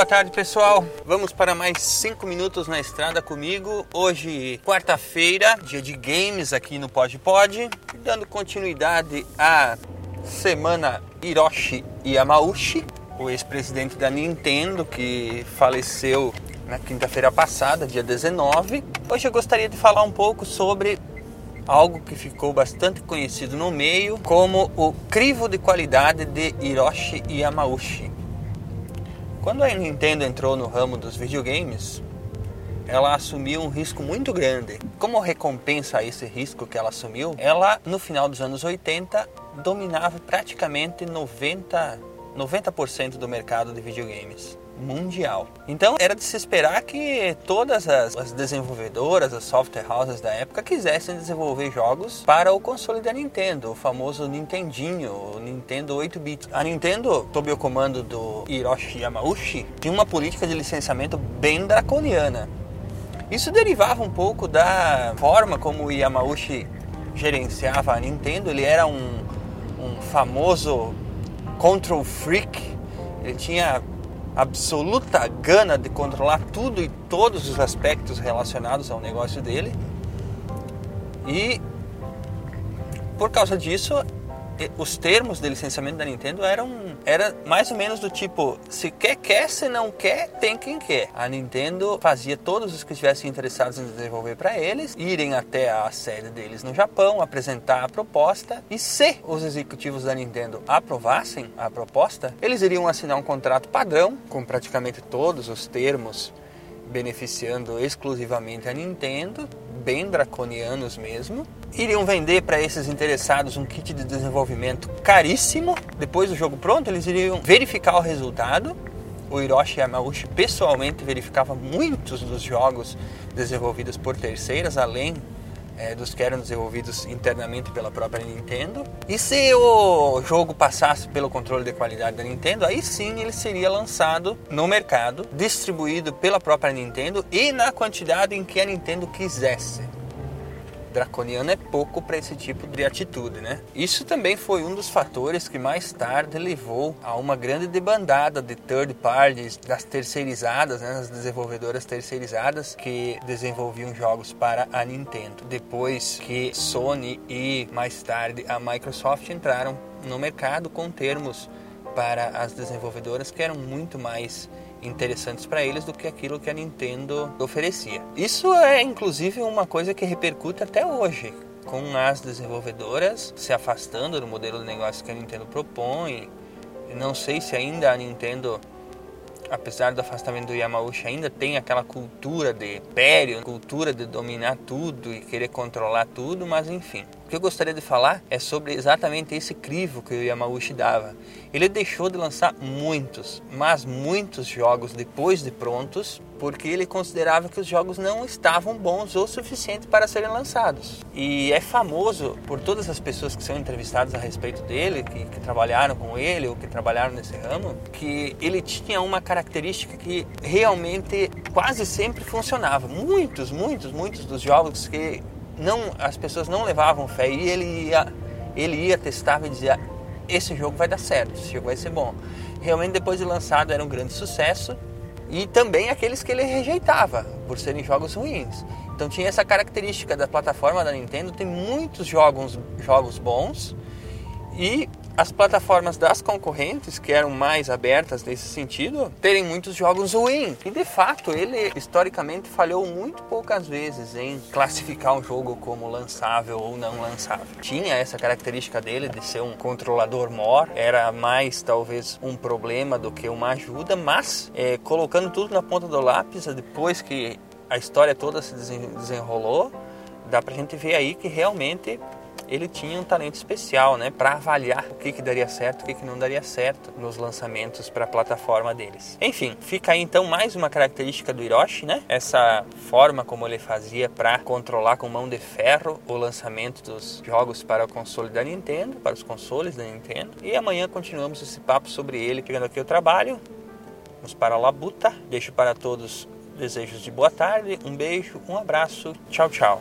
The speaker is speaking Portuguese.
Boa tarde, pessoal. Vamos para mais 5 minutos na estrada comigo. Hoje, quarta-feira, dia de games aqui no Pod Pod, dando continuidade à semana Hiroshi Yamauchi, o ex-presidente da Nintendo que faleceu na quinta-feira passada, dia 19. Hoje eu gostaria de falar um pouco sobre algo que ficou bastante conhecido no meio como o crivo de qualidade de Hiroshi Yamauchi. Quando a Nintendo entrou no ramo dos videogames, ela assumiu um risco muito grande. Como recompensa a esse risco que ela assumiu, ela no final dos anos 80 dominava praticamente 90 90% do mercado de videogames mundial. Então era de se esperar que todas as, as, desenvolvedoras, as software houses da época quisessem desenvolver jogos para o console da Nintendo, o famoso Nintendinho, o Nintendo 8-bit. A Nintendo, sob o comando do Hiroshi Yamauchi, tinha uma política de licenciamento bem draconiana. Isso derivava um pouco da forma como o Yamauchi gerenciava a Nintendo. Ele era um, um famoso control freak. Ele tinha absoluta gana de controlar tudo e todos os aspectos relacionados ao negócio dele. E por causa disso, os termos de licenciamento da Nintendo eram era mais ou menos do tipo se quer quer se não quer tem quem quer. A Nintendo fazia todos os que estivessem interessados em desenvolver para eles irem até a sede deles no Japão apresentar a proposta e se os executivos da Nintendo aprovassem a proposta eles iriam assinar um contrato padrão com praticamente todos os termos beneficiando exclusivamente a Nintendo bem draconianos mesmo. Iriam vender para esses interessados um kit de desenvolvimento caríssimo. Depois do jogo pronto, eles iriam verificar o resultado. O Hiroshi Yamauchi pessoalmente verificava muitos dos jogos desenvolvidos por terceiras, além é, dos que eram desenvolvidos internamente pela própria Nintendo. E se o jogo passasse pelo controle de qualidade da Nintendo, aí sim ele seria lançado no mercado, distribuído pela própria Nintendo e na quantidade em que a Nintendo quisesse draconiano é pouco para esse tipo de atitude, né? Isso também foi um dos fatores que mais tarde levou a uma grande debandada de third parties, das terceirizadas, né, das desenvolvedoras terceirizadas que desenvolviam jogos para a Nintendo. Depois que Sony e mais tarde a Microsoft entraram no mercado com termos para as desenvolvedoras que eram muito mais interessantes para eles do que aquilo que a Nintendo oferecia. Isso é inclusive uma coisa que repercute até hoje, com as desenvolvedoras se afastando do modelo de negócio que a Nintendo propõe. Não sei se ainda a Nintendo apesar do afastamento do Yamauchi, ainda tem aquela cultura de império, cultura de dominar tudo e querer controlar tudo, mas enfim. Que eu gostaria de falar é sobre exatamente esse crivo que o Yamauchi dava. Ele deixou de lançar muitos, mas muitos jogos depois de prontos, porque ele considerava que os jogos não estavam bons o suficiente para serem lançados. E é famoso por todas as pessoas que são entrevistadas a respeito dele, que, que trabalharam com ele ou que trabalharam nesse ramo, que ele tinha uma característica que realmente quase sempre funcionava. Muitos, muitos, muitos dos jogos que não, as pessoas não levavam fé e ele ia, ele ia, testava e dizia: esse jogo vai dar certo, esse jogo vai ser bom. Realmente, depois de lançado, era um grande sucesso e também aqueles que ele rejeitava por serem jogos ruins. Então, tinha essa característica da plataforma da Nintendo: tem muitos jogos, jogos bons e as plataformas das concorrentes, que eram mais abertas nesse sentido, terem muitos jogos ruins. E de fato, ele historicamente falhou muito poucas vezes em classificar um jogo como lançável ou não lançável. Tinha essa característica dele de ser um controlador mor, era mais talvez um problema do que uma ajuda, mas é, colocando tudo na ponta do lápis, depois que a história toda se desenrolou, dá pra gente ver aí que realmente ele tinha um talento especial, né, para avaliar o que, que daria certo, o que, que não daria certo nos lançamentos para a plataforma deles. Enfim, fica aí então mais uma característica do Hiroshi, né? Essa forma como ele fazia para controlar com mão de ferro o lançamento dos jogos para o console da Nintendo, para os consoles da Nintendo. E amanhã continuamos esse papo sobre ele, pegando aqui o trabalho. Vamos para a labuta. Deixo para todos desejos de boa tarde, um beijo, um abraço, tchau, tchau.